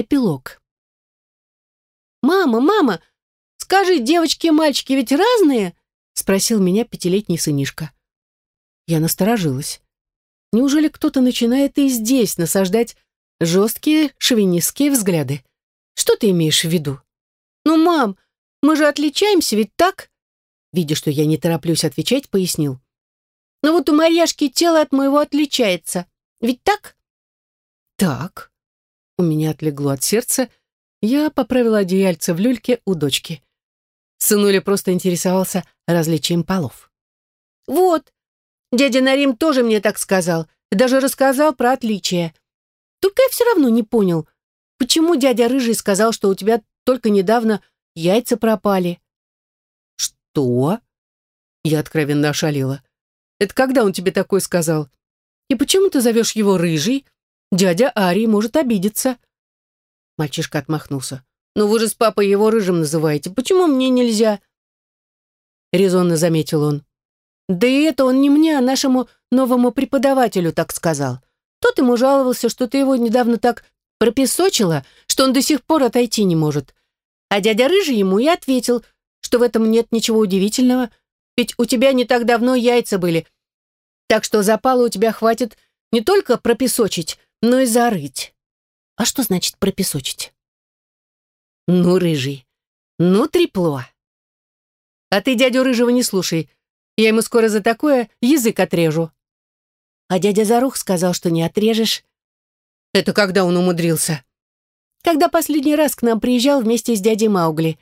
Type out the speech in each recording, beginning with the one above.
Эпилог. «Мама, мама, скажи, девочки и мальчики ведь разные?» спросил меня пятилетний сынишка. Я насторожилась. Неужели кто-то начинает и здесь насаждать жесткие шовинистские взгляды? Что ты имеешь в виду? «Ну, мам, мы же отличаемся, ведь так?» Видя, что я не тороплюсь отвечать, пояснил. «Ну вот у Марьяшки тело от моего отличается. Ведь так?» «Так». У меня отлегло от сердца. Я поправила одеяльце в люльке у дочки. Сынуля просто интересовался различием полов. «Вот, дядя Нарим тоже мне так сказал, даже рассказал про отличия. Только я все равно не понял, почему дядя Рыжий сказал, что у тебя только недавно яйца пропали». «Что?» Я откровенно ошалела. «Это когда он тебе такое сказал? И почему ты зовешь его Рыжий? Дядя Арий может обидеться». Мальчишка отмахнулся. «Ну вы же с папой его Рыжим называете. Почему мне нельзя?» Резонно заметил он. «Да и это он не мне, а нашему новому преподавателю так сказал. Тот ему жаловался, что ты его недавно так пропесочила, что он до сих пор отойти не может. А дядя Рыжий ему и ответил, что в этом нет ничего удивительного, ведь у тебя не так давно яйца были, так что запала у тебя хватит не только пропесочить, но и зарыть. А что значит пропесочить? Ну, Рыжий, ну, трепло. А ты дядю Рыжего не слушай, я ему скоро за такое язык отрежу. А дядя Зарух сказал, что не отрежешь. Это когда он умудрился? когда последний раз к нам приезжал вместе с дядей Маугли.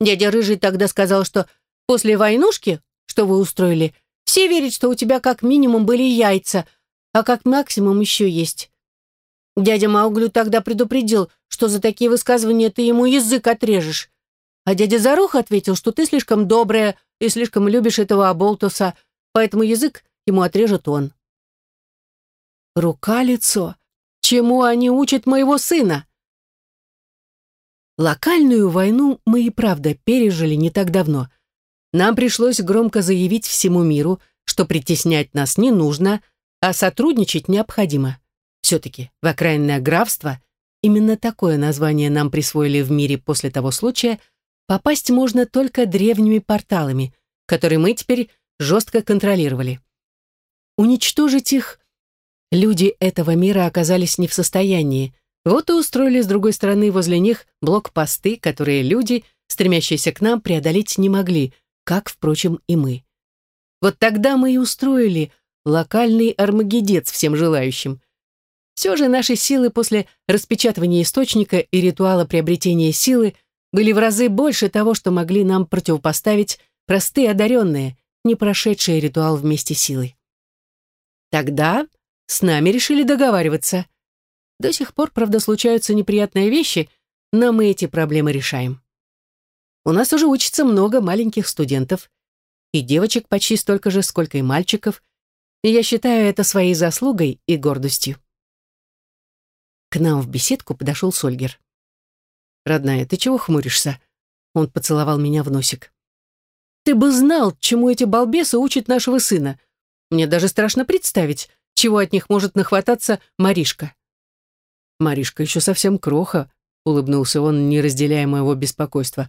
Дядя Рыжий тогда сказал, что после войнушки, что вы устроили, все верят, что у тебя как минимум были яйца, а как максимум еще есть. Дядя Маугли тогда предупредил, что за такие высказывания ты ему язык отрежешь. А дядя Зарух ответил, что ты слишком добрая и слишком любишь этого оболтуса, поэтому язык ему отрежет он. Рука-лицо. Чему они учат моего сына? Локальную войну мы и правда пережили не так давно. Нам пришлось громко заявить всему миру, что притеснять нас не нужно, а сотрудничать необходимо. Все-таки в окраинное графство, именно такое название нам присвоили в мире после того случая, попасть можно только древними порталами, которые мы теперь жестко контролировали. Уничтожить их люди этого мира оказались не в состоянии, вот и устроили с другой стороны возле них блокпосты, которые люди, стремящиеся к нам, преодолеть не могли, как, впрочем, и мы. Вот тогда мы и устроили локальный армагедец всем желающим. Все же наши силы после распечатывания источника и ритуала приобретения силы были в разы больше того, что могли нам противопоставить простые одаренные, не прошедшие ритуал вместе силой. Тогда с нами решили договариваться – до сих пор, правда, случаются неприятные вещи, но мы эти проблемы решаем. У нас уже учится много маленьких студентов, и девочек почти столько же, сколько и мальчиков, и я считаю это своей заслугой и гордостью. К нам в беседку подошел Сольгер. «Родная, ты чего хмуришься?» Он поцеловал меня в носик. «Ты бы знал, чему эти балбесы учат нашего сына. Мне даже страшно представить, чего от них может нахвататься Маришка». Маришка еще совсем кроха, улыбнулся он, не разделяя моего беспокойства.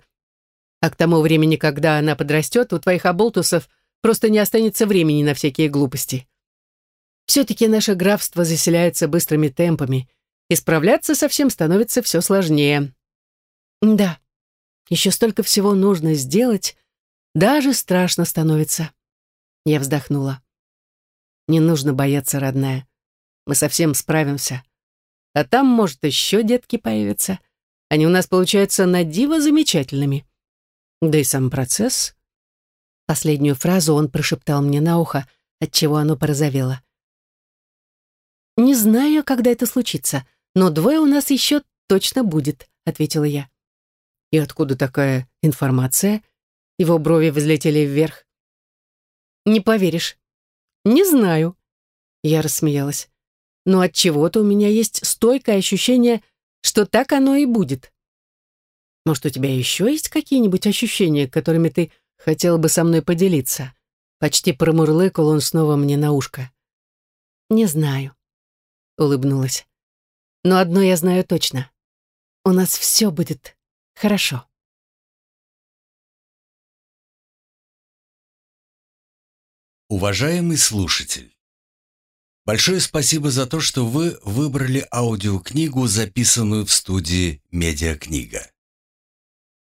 А к тому времени, когда она подрастет, у твоих оболтусов просто не останется времени на всякие глупости. Все-таки наше графство заселяется быстрыми темпами, и справляться со всем становится все сложнее. Да, еще столько всего нужно сделать, даже страшно становится. Я вздохнула. Не нужно бояться, родная. Мы совсем справимся. А там, может, еще детки появятся. Они у нас получаются на диво замечательными. Да и сам процесс. Последнюю фразу он прошептал мне на ухо, отчего оно порозовело. «Не знаю, когда это случится, но двое у нас еще точно будет», — ответила я. «И откуда такая информация?» Его брови взлетели вверх. «Не поверишь». «Не знаю». Я рассмеялась но от чего-то у меня есть стойкое ощущение, что так оно и будет. Может, у тебя еще есть какие-нибудь ощущения, которыми ты хотел бы со мной поделиться? Почти промурлыкал он снова мне на ушко. Не знаю, улыбнулась. Но одно я знаю точно. у нас все будет хорошо. Уважаемый слушатель, большое спасибо за то, что вы выбрали аудиокнигу, записанную в студии «Медиакнига».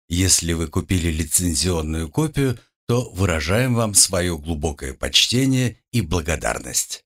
Если вы купили лицензионную копию, то выражаем вам свое глубокое почтение и благодарность.